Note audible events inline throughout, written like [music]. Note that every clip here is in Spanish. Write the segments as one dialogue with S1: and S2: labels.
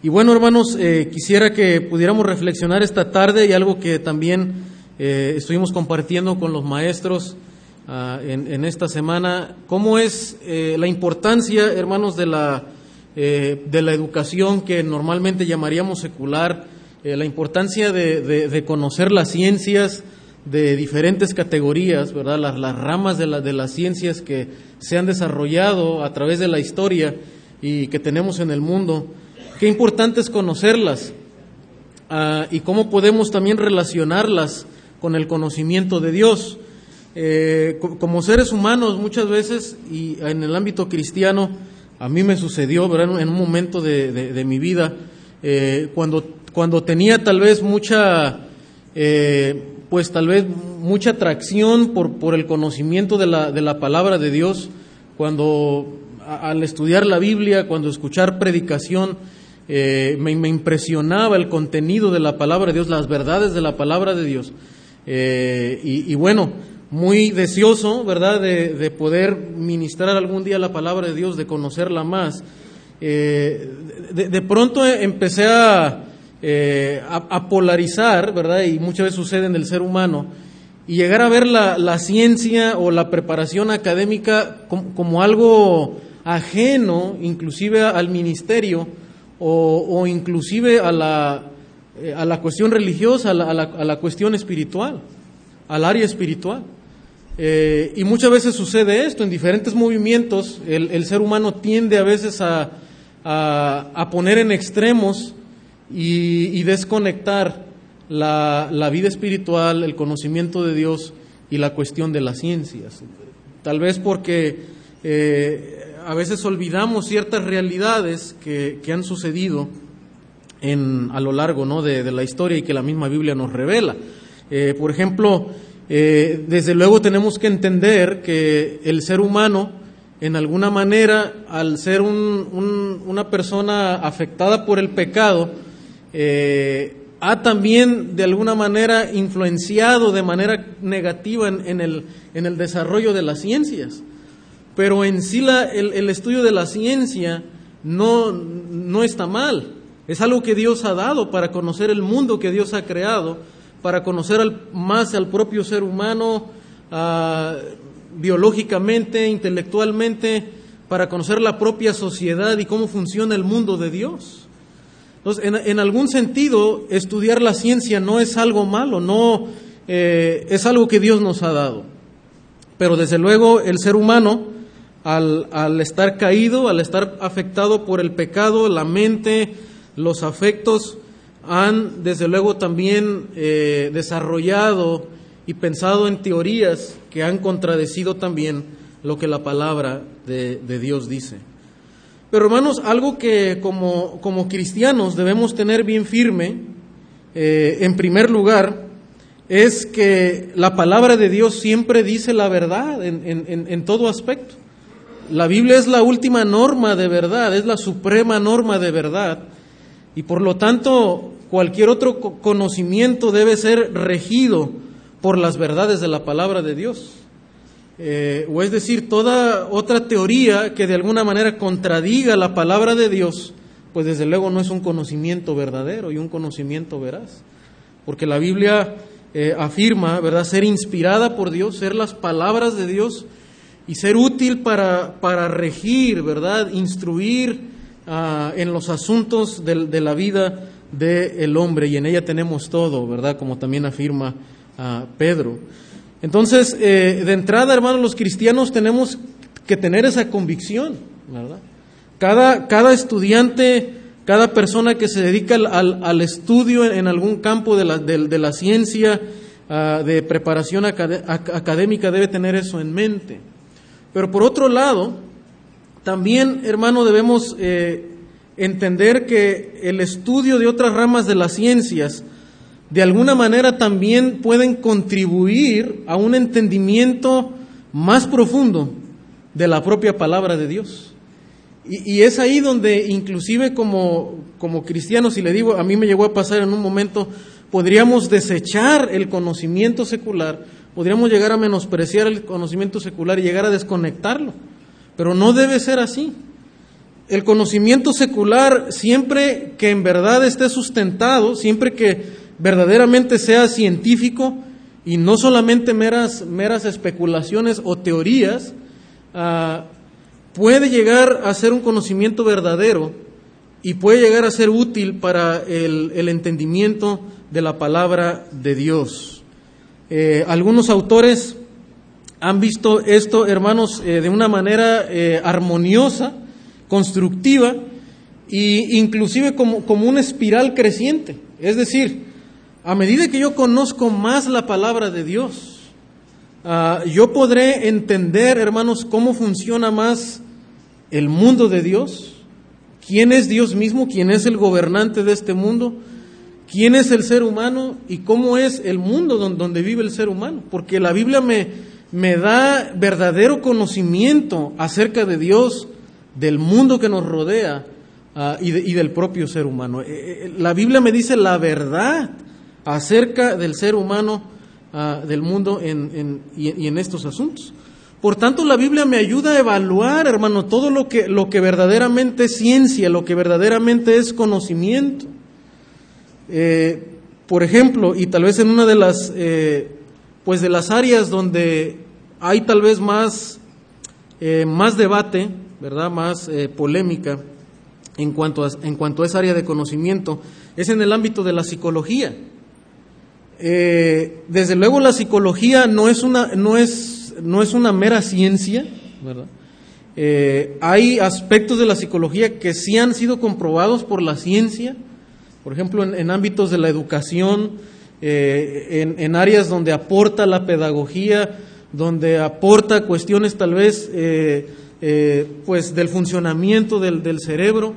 S1: Y bueno, hermanos, eh, quisiera que pudiéramos reflexionar esta tarde y algo que también eh, estuvimos compartiendo con los maestros ah, en, esta semana, cómo es eh, la importancia, hermanos, de la, de la educación que normalmente llamaríamos secular, la importancia de, conocer las ciencias de diferentes categorías, ¿verdad? Las, las ramas de, la, de las ciencias que se han desarrollado a través de la historia y que tenemos en el mundo. Qué importante es conocerlas ah, y cómo podemos también relacionarlas con el conocimiento de Dios. Eh, como seres humanos muchas veces y en el ámbito cristiano, a mí me sucedió en un momento de, mi vida, eh, cuando, cuando tenía tal vez mucha, eh, pues tal vez mucha atracción por, por el conocimiento de la, de la palabra de Dios, cuando al estudiar la Biblia, cuando escuchar predicación, eh, me, impresionaba el contenido de la palabra de Dios, las verdades de la palabra de Dios. Eh, y, bueno, muy deseoso, ¿verdad?, de, poder ministrar algún día la palabra de Dios, de conocerla más. Eh, de, pronto empecé a, a, polarizar, ¿verdad?, y muchas veces sucede en el ser humano, y llegar a ver la, ciencia o la preparación académica como algo ajeno, inclusive al ministerio, o, inclusive a la, eh, a la, cuestión religiosa, a la, a la, cuestión espiritual, al área espiritual. Eh, y muchas veces sucede esto, en diferentes movimientos el, el ser humano tiende a veces a, a, poner en extremos y, y desconectar la, la, vida espiritual, el conocimiento de Dios y la cuestión de las ciencias. Tal vez porque eh, a veces olvidamos ciertas realidades que, han sucedido en, a lo largo ¿no? de, la historia y que la misma Biblia nos revela. Eh, por ejemplo, eh, desde luego tenemos que entender que el ser humano, en alguna manera, al ser una persona afectada por el pecado, eh, ha también de alguna manera influenciado de manera negativa en, el, en el desarrollo de las ciencias pero en sí el, estudio de la ciencia no, no está mal. Es algo que Dios ha dado para conocer el mundo que Dios ha creado, para conocer más al propio ser humano ah, biológicamente, intelectualmente, para conocer la propia sociedad y cómo funciona el mundo de Dios. Entonces, en, algún sentido, estudiar la ciencia no es algo malo, no eh, es algo que Dios nos ha dado. Pero desde luego el ser humano al, estar caído, al estar afectado por el pecado, la mente, los afectos han desde luego también eh, desarrollado y pensado en teorías que han contradecido también lo que la palabra de, Dios dice. Pero hermanos, algo que como, cristianos debemos tener bien firme, eh, en primer lugar, es que la palabra de Dios siempre dice la verdad en todo aspecto. La Biblia es la última norma de verdad, es la suprema norma de verdad. Y por lo tanto, cualquier otro conocimiento debe ser regido por las verdades de la palabra de Dios. Eh, o es decir, toda otra teoría que de alguna manera contradiga la palabra de Dios, pues desde luego no es un conocimiento verdadero y un conocimiento veraz. Porque la Biblia eh, afirma, ¿verdad?, ser inspirada por Dios, ser las palabras de Dios y ser útil para, para regir, ¿verdad? Instruir ah, en los asuntos de, la vida del hombre y en ella tenemos todo, ¿verdad? Como también afirma ah, Pedro. Entonces, eh, de entrada, hermanos, los cristianos tenemos que tener esa convicción, ¿verdad? Cada, cada estudiante, cada persona que se dedica al, al, estudio en, algún campo de la, de, la ciencia, ah, de preparación académica, debe tener eso en mente. Pero por otro lado, también, hermano, debemos eh, entender que el estudio de otras ramas de las ciencias, de alguna manera también pueden contribuir a un entendimiento más profundo de la propia palabra de Dios. Y, es ahí donde inclusive como, como cristianos, si le digo, a mí me llegó a pasar en un momento, podríamos desechar el conocimiento secular podríamos llegar a menospreciar el conocimiento secular y llegar a desconectarlo. Pero no debe ser así. el conocimiento secular, siempre que en verdad esté sustentado, siempre que verdaderamente sea científico y no solamente meras, meras especulaciones o teorías, ah, puede llegar a ser un conocimiento verdadero y puede llegar a ser útil para el, entendimiento de la palabra de Dios. Eh, algunos autores han visto esto, hermanos, eh, de una manera eh, armoniosa, constructiva e inclusive como, como una espiral creciente. Es decir, a medida que yo conozco más la palabra de Dios, ah, yo podré entender, hermanos, cómo funciona más el mundo de Dios, quién es Dios mismo, quién es el gobernante de este mundo, quién es el ser humano y cómo es el mundo donde, vive el ser humano. Porque la Biblia me, me da verdadero conocimiento acerca de Dios, del mundo que nos rodea ah, y, del propio ser humano. Eh, eh, la Biblia me dice la verdad acerca del ser humano, ah, del mundo y, en estos asuntos. Por tanto, la Biblia me ayuda a evaluar, hermano, todo lo que, lo que verdaderamente es ciencia, lo que verdaderamente es conocimiento. Eh, por ejemplo, y tal vez en una de las, pues de las áreas donde hay tal vez más, más debate, ¿verdad?, más eh, polémica en cuanto, a, en cuanto a esa área de conocimiento es en el ámbito de la psicología. Eh, desde luego la psicología no es una, no es, no es una mera ciencia, ¿verdad? Eh, hay aspectos de la psicología que sí han sido comprobados por la ciencia, por ejemplo, en, ámbitos de la educación, en, en, áreas donde aporta la pedagogía, donde aporta cuestiones tal vez eh, pues del funcionamiento del, cerebro,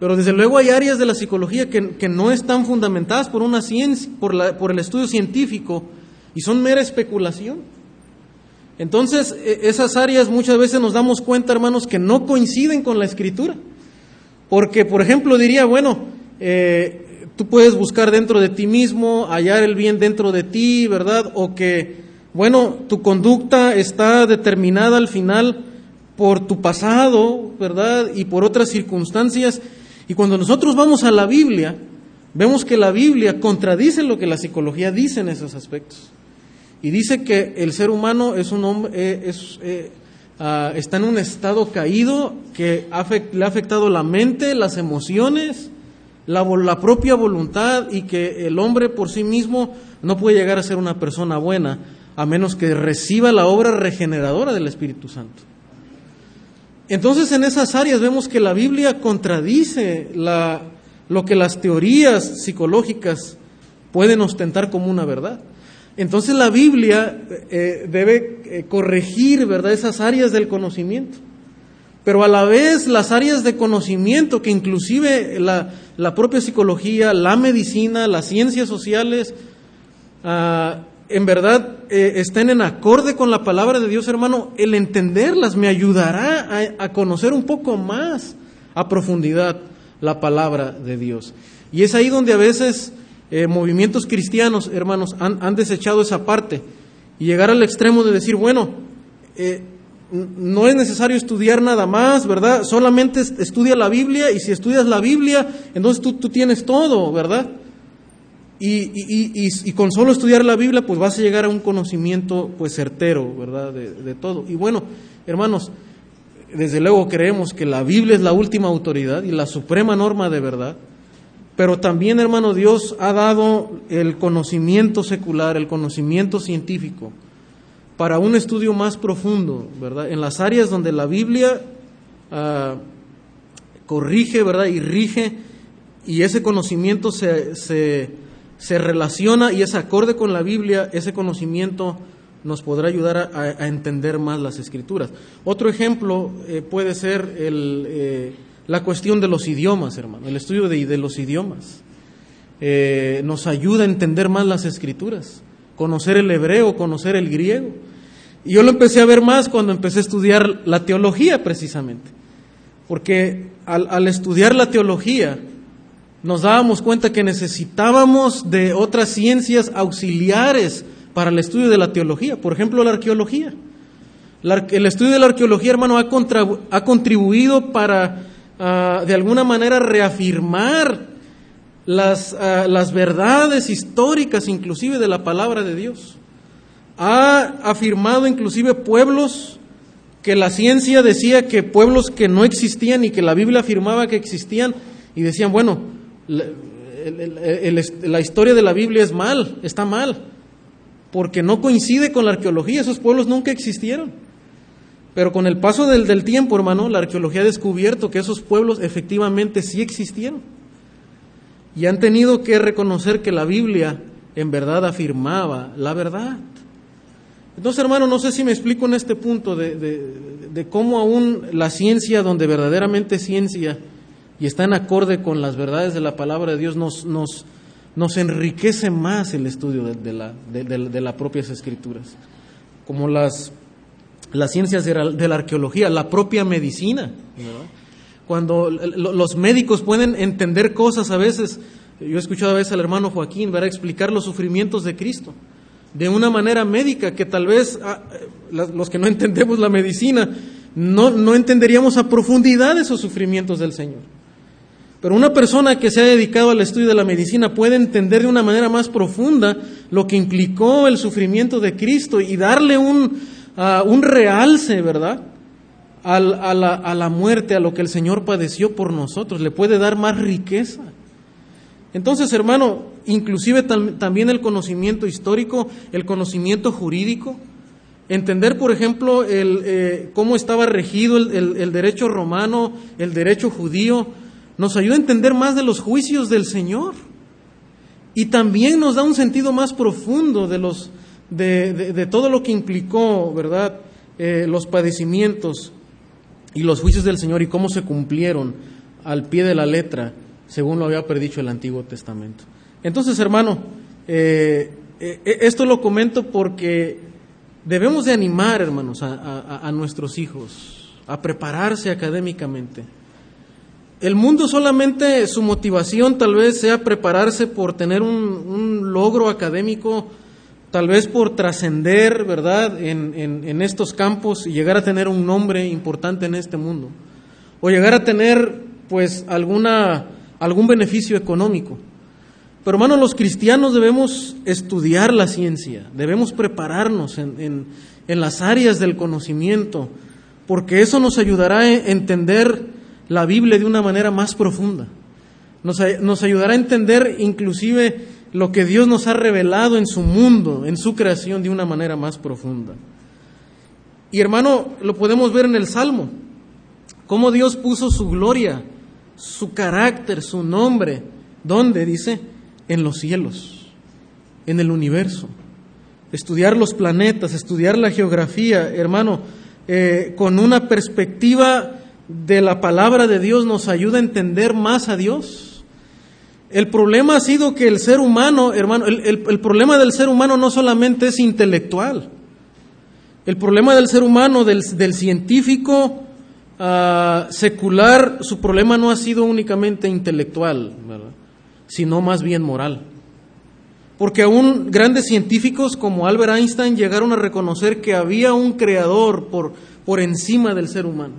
S1: pero desde luego hay áreas de la psicología que, no están fundamentadas por una ciencia, por, la, por el estudio científico y son mera especulación. Entonces, e, esas áreas muchas veces nos damos cuenta, hermanos, que no coinciden con la escritura. Porque, por ejemplo, diría, bueno, eh, tú puedes buscar dentro de ti mismo, hallar el bien dentro de ti, ¿verdad? O que, bueno, tu conducta está determinada al final por tu pasado, ¿verdad? Y por otras circunstancias. Y cuando nosotros vamos a la Biblia, vemos que la Biblia contradice lo que la psicología dice en esos aspectos. Y dice que el ser humano es un hombre, eh, eh, ah, está en un estado caído que le ha afectado la mente, las emociones, la, propia voluntad y que el hombre por sí mismo no puede llegar a ser una persona buena a menos que reciba la obra regeneradora del Espíritu Santo. Entonces en esas áreas vemos que la Biblia contradice lo que las teorías psicológicas pueden ostentar como una verdad. Entonces la Biblia eh, debe eh, corregir esas áreas del conocimiento. Pero a la vez las áreas de conocimiento que inclusive la, propia psicología, la medicina, las ciencias sociales, ah, en verdad eh, estén en acorde con la palabra de Dios, hermano, el entenderlas me ayudará a, conocer un poco más a profundidad la palabra de Dios. Y es ahí donde a veces eh, movimientos cristianos, hermanos, han, desechado esa parte y llegar al extremo de decir, bueno, eh, no es necesario estudiar nada más, ¿verdad? Solamente estudia la Biblia y si estudias la Biblia, entonces tú, tú tienes todo, ¿verdad? Y, con solo estudiar la Biblia, pues vas a llegar a un conocimiento pues certero, ¿verdad? De, todo. Y bueno, hermanos, desde luego creemos que la Biblia es la última autoridad y la suprema norma de verdad. Pero también, hermano, Dios ha dado el conocimiento secular, el conocimiento científico, para un estudio más profundo, ¿verdad? En las áreas donde la Biblia ah, corrige, ¿verdad? Y rige, y ese conocimiento se, se se relaciona y es acorde con la Biblia, ese conocimiento nos podrá ayudar a, entender más las escrituras. Otro ejemplo eh, puede ser eh, la cuestión de los idiomas, hermano, el estudio de, los idiomas. Eh, nos ayuda a entender más las escrituras, conocer el hebreo, conocer el griego. Y yo lo empecé a ver más cuando empecé a estudiar la teología precisamente, porque al estudiar la teología, nos dábamos cuenta que necesitábamos de otras ciencias auxiliares para el estudio de la teología, por ejemplo la arqueología. el estudio de la arqueología, hermano, ha, ha contribuido para ah, de alguna manera reafirmar las, ah, las verdades históricas inclusive de la palabra de Dios. Ha afirmado inclusive pueblos que la ciencia decía que pueblos que no existían y que la Biblia afirmaba que existían y decían, bueno, la historia de la Biblia es mal, está mal, porque no coincide con la arqueología, esos pueblos nunca existieron. Pero con el paso del, del tiempo, hermano, la arqueología ha descubierto que esos pueblos efectivamente sí existieron. Y han tenido que reconocer que la Biblia en verdad afirmaba la verdad. Entonces, hermano, no sé si me explico en este punto de, cómo aún la ciencia, donde verdaderamente es ciencia y está en acorde con las verdades de la palabra de Dios, nos, nos, enriquece más el estudio de, la, las propias escrituras. Como las, las ciencias de la, arqueología, la propia medicina. Cuando los médicos pueden entender cosas a veces, yo he escuchado a veces al hermano Joaquín, a explicar los sufrimientos de Cristo de una manera médica que tal vez ah, los que no entendemos la medicina no, no entenderíamos a profundidad esos sufrimientos del Señor. Pero una persona que se ha dedicado al estudio de la medicina puede entender de una manera más profunda lo que implicó el sufrimiento de Cristo y darle un, ah, un realce, ¿verdad? a, la, a la muerte, a lo que el Señor padeció por nosotros. Le puede dar más riqueza. Entonces, hermano, inclusive también el conocimiento histórico, el conocimiento jurídico, entender, por ejemplo, el, eh, cómo estaba regido el, derecho romano, el derecho judío, nos ayuda a entender más de los juicios del Señor. Y también nos da un sentido más profundo de, los, de, todo lo que implicó, ¿verdad?, eh, los padecimientos y los juicios del Señor y cómo se cumplieron al pie de la letra según lo había predicho el Antiguo Testamento. Entonces, hermano, eh, eh, esto lo comento porque debemos de animar, hermanos, a, nuestros hijos a prepararse académicamente. El mundo solamente su motivación tal vez sea prepararse por tener un, logro académico, tal vez por trascender, ¿verdad?, en, en, estos campos y llegar a tener un nombre importante en este mundo. O llegar a tener, pues, alguna algún beneficio económico. Pero hermanos, los cristianos debemos estudiar la ciencia, debemos prepararnos en, las áreas del conocimiento, porque eso nos ayudará a entender la Biblia de una manera más profunda. Nos, nos, ayudará a entender inclusive lo que Dios nos ha revelado en su mundo, en su creación, de una manera más profunda. Y hermano, lo podemos ver en el Salmo, cómo Dios puso su gloria su carácter, su nombre. ¿Dónde? Dice, en los cielos, en el universo. Estudiar los planetas, estudiar la geografía, hermano, eh, con una perspectiva de la palabra de Dios nos ayuda a entender más a Dios. El problema ha sido que el ser humano, hermano, el problema del ser humano no solamente es intelectual. El problema del ser humano, del, científico, Ah, secular, su problema no ha sido únicamente intelectual, sino más bien moral. Porque aún grandes científicos como Albert Einstein llegaron a reconocer que había un creador por, por encima del ser humano.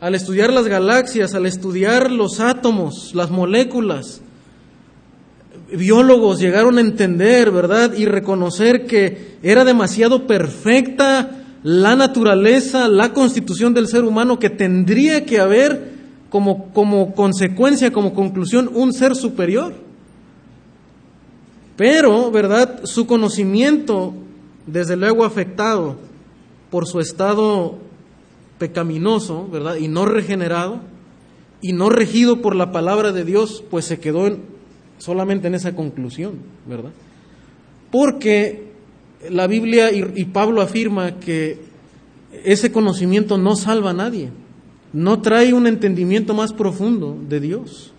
S1: Al estudiar las galaxias, al estudiar los átomos, las moléculas, biólogos llegaron a entender, ¿verdad? Y reconocer que era demasiado perfecta la naturaleza, la constitución del ser humano que tendría que haber como, como consecuencia, como conclusión, un ser superior. Pero, ¿verdad? Su conocimiento, desde luego afectado por su estado pecaminoso, ¿verdad? Y no regenerado, y no regido por la palabra de Dios, pues se quedó solamente en esa conclusión, ¿verdad? Porque la Biblia y, Pablo afirma que ese conocimiento no salva a nadie, no trae un entendimiento más profundo de Dios.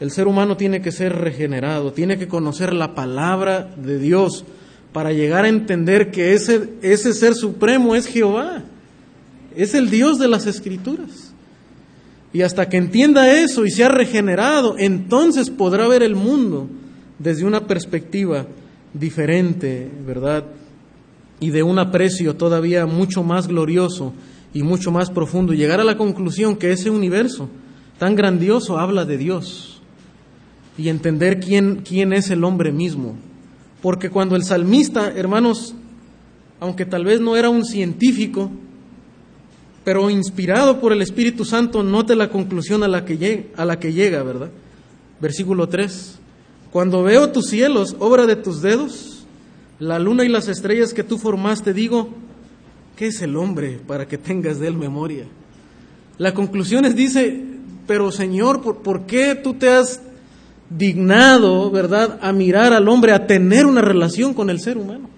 S1: El ser humano tiene que ser regenerado, tiene que conocer la palabra de Dios para llegar a entender que ese, ese ser supremo es Jehová, es el Dios de las Escrituras. Y hasta que entienda eso y sea regenerado, entonces podrá ver el mundo desde una perspectiva diferente, ¿verdad? Y de un aprecio todavía mucho más glorioso y mucho más profundo. Llegar a la conclusión que ese universo tan grandioso habla de Dios y entender quién, quién es el hombre mismo. Porque cuando el salmista, hermanos, aunque tal vez no era un científico, pero inspirado por el Espíritu Santo, note la conclusión a la que llega, a la que llega ¿verdad? Versículo 3. Cuando veo tus cielos, obra de tus dedos, la luna y las estrellas que tú formaste, digo, ¿qué es el hombre para que tengas de él memoria? La conclusión es, dice, pero Señor, ¿por, ¿por qué tú te has dignado, verdad, a mirar al hombre, a tener una relación con el ser humano?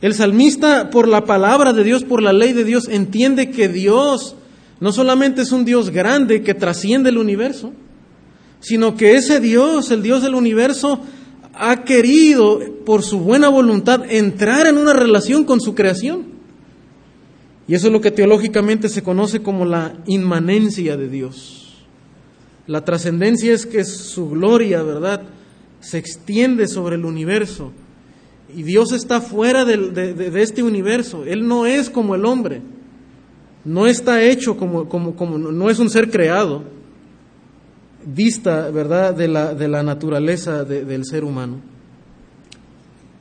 S1: El salmista, por la palabra de Dios, por la ley de Dios, entiende que Dios no solamente es un Dios grande que trasciende el universo, sino que ese Dios, el Dios del universo, ha querido, por su buena voluntad, entrar en una relación con su creación. Y eso es lo que teológicamente se conoce como la inmanencia de Dios. La trascendencia es que su gloria, ¿verdad?, se extiende sobre el universo y Dios está fuera de, este universo. Él no es como el hombre. No está hecho como, como, como no es un ser creado. Dista, ¿verdad?, de la, de la naturaleza del ser humano.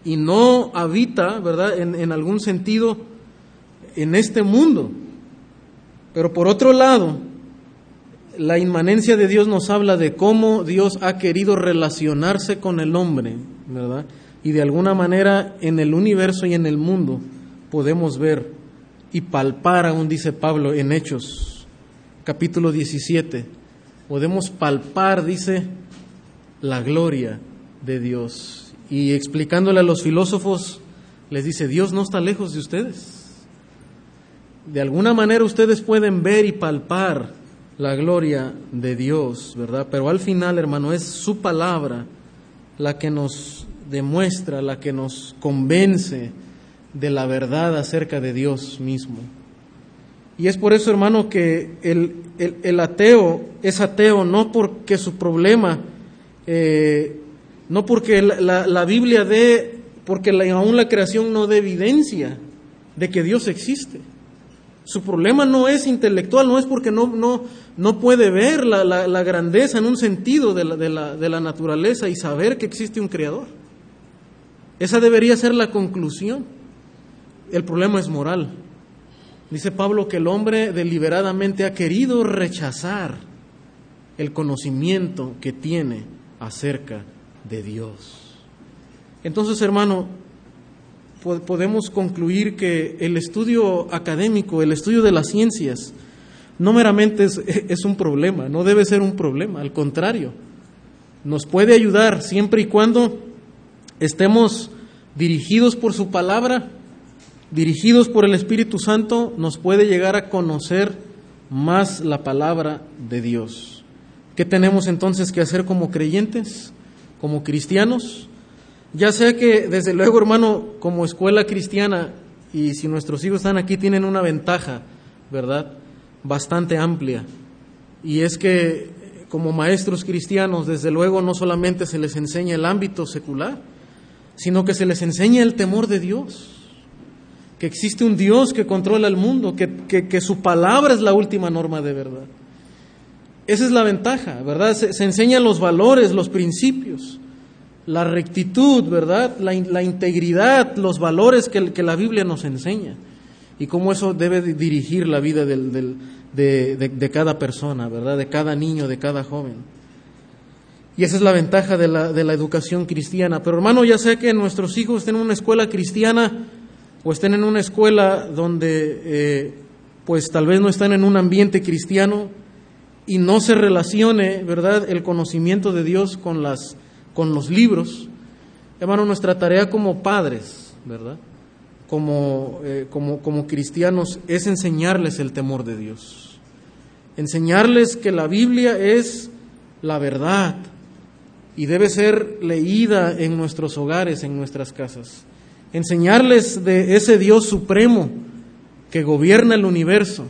S1: Y no habita, ¿verdad?, en, en algún sentido en este mundo. Pero por otro lado, la inmanencia de Dios nos habla de cómo Dios ha querido relacionarse con el hombre, ¿verdad? y de alguna manera en el universo y en el mundo podemos ver y palpar, aún dice Pablo en Hechos, capítulo 17, podemos palpar, dice, la gloria de Dios. Y explicándole a los filósofos, les dice, Dios no está lejos de ustedes. De alguna manera ustedes pueden ver y palpar la gloria de Dios, ¿verdad? Pero al final, hermano, es su palabra la que nos demuestra, la que nos convence de la verdad acerca de Dios mismo. Y es por eso, hermano, que el, ateo es ateo no porque su problema, eh, no porque la, Biblia dé, porque aún la creación no dé evidencia de que Dios existe. Su problema no es intelectual, no es porque no, no, no puede ver la, la, grandeza en un sentido de la, de la naturaleza y saber que existe un creador. Esa debería ser la conclusión. El problema es moral. Dice Pablo que el hombre deliberadamente ha querido rechazar el conocimiento que tiene acerca de Dios. Entonces, hermano, podemos concluir que el estudio académico, el estudio de las ciencias, no meramente [laughs] es, un problema, no debe ser un problema, al contrario, nos puede ayudar siempre y cuando estemos dirigidos por su palabra, dirigidos por el Espíritu Santo, nos puede llegar a conocer más la palabra de Dios. ¿Qué tenemos entonces que hacer como creyentes, como cristianos? Ya sea que, desde luego, hermano, como escuela cristiana, y si nuestros hijos están aquí, tienen una ventaja, ¿verdad? Bastante amplia. Y es que, como maestros cristianos, desde luego, no solamente se les enseña el ámbito secular, sino que se les enseña el temor de Dios, que existe un Dios que controla el mundo, que, su palabra es la última norma de verdad. Esa es la ventaja, ¿verdad? Se, enseñan los valores, los principios, la rectitud, ¿verdad? La, integridad, los valores que, la Biblia nos enseña y cómo eso debe dirigir la vida de, de cada persona, ¿verdad? De cada niño, de cada joven. Y esa es la ventaja de la, de la educación cristiana. Pero hermano, ya sé que nuestros hijos estén en una escuela cristiana o estén en una escuela donde eh, pues tal vez no están en un ambiente cristiano y no se relacione, ¿verdad?, el conocimiento de Dios con, las, con los libros. Hermano, nuestra tarea como padres, ¿verdad? Como, eh, como, como cristianos es enseñarles el temor de Dios. Enseñarles que la Biblia es la verdad, y debe ser leída en nuestros hogares, en nuestras casas. Enseñarles de ese Dios supremo que gobierna el universo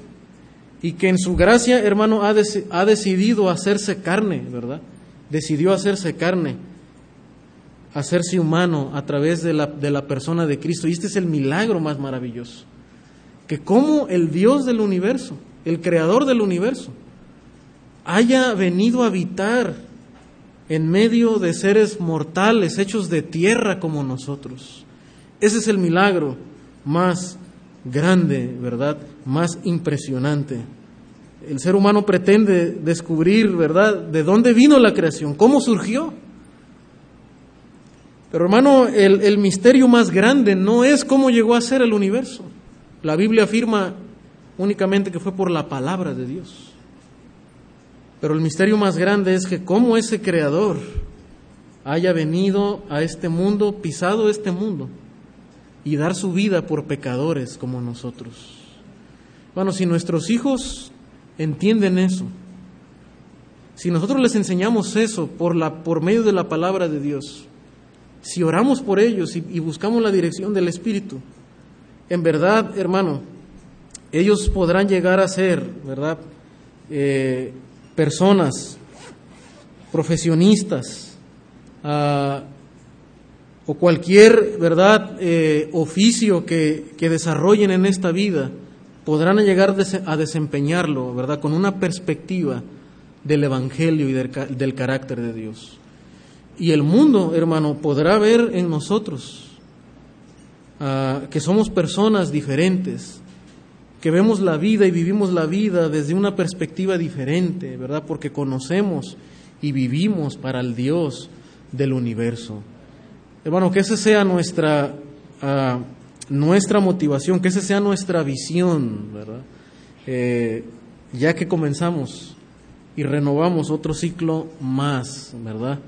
S1: y que en su gracia, hermano, ha, ha decidido hacerse carne, ¿verdad? Decidió hacerse carne, hacerse humano a través de la, de la persona de Cristo. Y este es el milagro más maravilloso. Que como el Dios del universo, el creador del universo, haya venido a habitar en medio de seres mortales, hechos de tierra como nosotros. Ese es el milagro más grande, ¿verdad? Más impresionante. El ser humano pretende descubrir, ¿verdad?, de dónde vino la creación, cómo surgió. Pero hermano, el, el, misterio más grande no es cómo llegó a ser el universo. La Biblia afirma únicamente que fue por la palabra de Dios. Pero el misterio más grande es que cómo ese creador haya venido a este mundo, pisado este mundo, y dar su vida por pecadores como nosotros. Bueno, si nuestros hijos entienden eso, si nosotros les enseñamos eso por, la, por medio de la palabra de Dios, si oramos por ellos y, buscamos la dirección del Espíritu, en verdad, hermano, ellos podrán llegar a ser, ¿verdad? Eh, personas, profesionistas, uh, o cualquier, ¿verdad?, eh, oficio que, que, desarrollen en esta vida, podrán llegar a desempeñarlo, ¿verdad?, con una perspectiva del Evangelio y del carácter de Dios. Y el mundo, hermano, podrá ver en nosotros uh, que somos personas diferentes, que vemos la vida y vivimos la vida desde una perspectiva diferente, ¿verdad? Porque conocemos y vivimos para el Dios del universo. Hermano, que esa sea nuestra, uh, nuestra motivación, que esa sea nuestra visión, ¿verdad? Eh, ya que comenzamos y renovamos otro ciclo más, ¿verdad?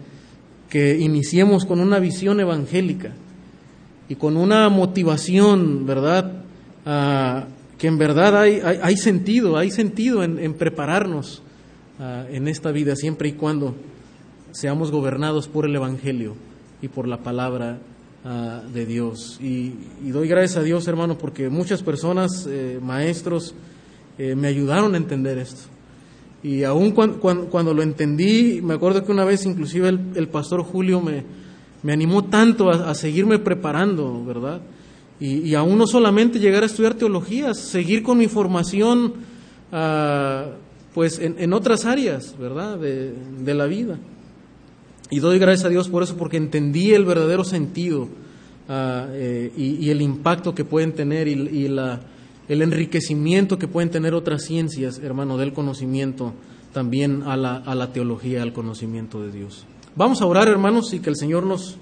S1: Que iniciemos con una visión evangélica y con una motivación, ¿verdad? Uh, que en verdad hay, hay, sentido, hay sentido en, prepararnos uh, en esta vida siempre y cuando seamos gobernados por el Evangelio y por la palabra uh, de Dios. Y, y, doy gracias a Dios, hermano, porque muchas personas, eh, maestros, eh, me ayudaron a entender esto. Y aún cuando, cuando, cuando, lo entendí, me acuerdo que una vez inclusive el, el pastor Julio me, me animó tanto a, a seguirme preparando, ¿verdad? Y, y, aún no solamente llegar a estudiar teología, seguir con mi formación uh, pues en, en, otras áreas, ¿verdad? De, de, la vida. Y doy gracias a Dios por eso, porque entendí el verdadero sentido uh, y, el impacto que pueden tener y la, el enriquecimiento que pueden tener otras ciencias, hermano, del conocimiento también a la, a la teología, al conocimiento de Dios. Vamos a orar, hermanos, y que el Señor nos,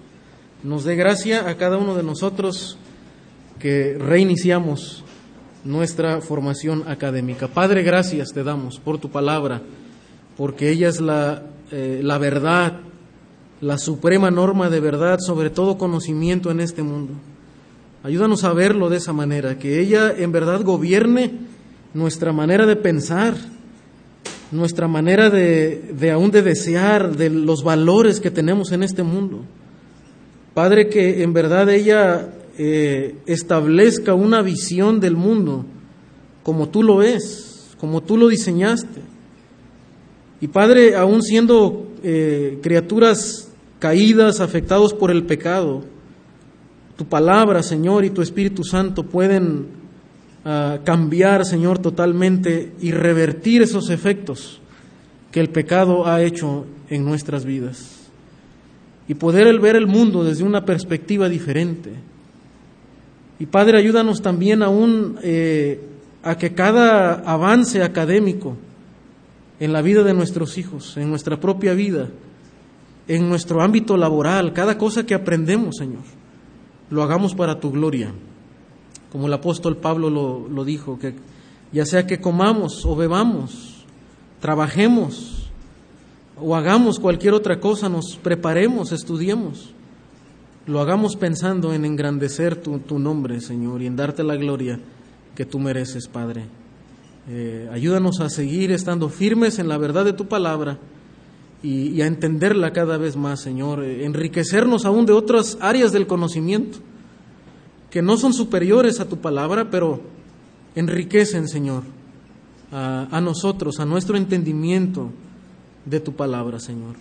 S1: dé gracia a cada uno de nosotros que reiniciamos nuestra formación académica. Padre, gracias te damos por tu palabra, porque ella es la, eh, la verdad, la suprema norma de verdad sobre todo conocimiento en este mundo. Ayúdanos a verlo de esa manera, que ella en verdad gobierne nuestra manera de pensar, nuestra manera de, de aún de desear, de los valores que tenemos en este mundo. Padre, que en verdad ella eh, establezca una visión del mundo como tú lo ves, como tú lo diseñaste. Y Padre, aún siendo eh, criaturas caídas, afectados por el pecado, tu palabra, Señor, y tu Espíritu Santo pueden uh, cambiar, Señor, totalmente y revertir esos efectos que el pecado ha hecho en nuestras vidas. Y poder ver el mundo desde una perspectiva diferente y Padre, ayúdanos también aún eh, a que cada avance académico en la vida de nuestros hijos, en nuestra propia vida, en nuestro ámbito laboral, cada cosa que aprendemos, Señor, lo hagamos para tu gloria. Como el apóstol Pablo lo, lo dijo, que ya sea que comamos o bebamos, trabajemos o hagamos cualquier otra cosa, nos preparemos, estudiemos lo hagamos pensando en engrandecer tu, tu, nombre, Señor, y en darte la gloria que tú mereces, Padre. Eh, ayúdanos a seguir estando firmes en la verdad de tu palabra y, a entenderla cada vez más, Señor. Eh, enriquecernos aún de otras áreas del conocimiento que no son superiores a tu palabra, pero enriquecen, Señor, a, a nosotros, a nuestro entendimiento de tu palabra, Señor.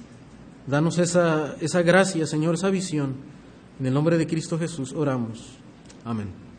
S1: Danos esa, esa gracia, Señor, esa visión. En el nombre de Cristo Jesús oramos. Amén.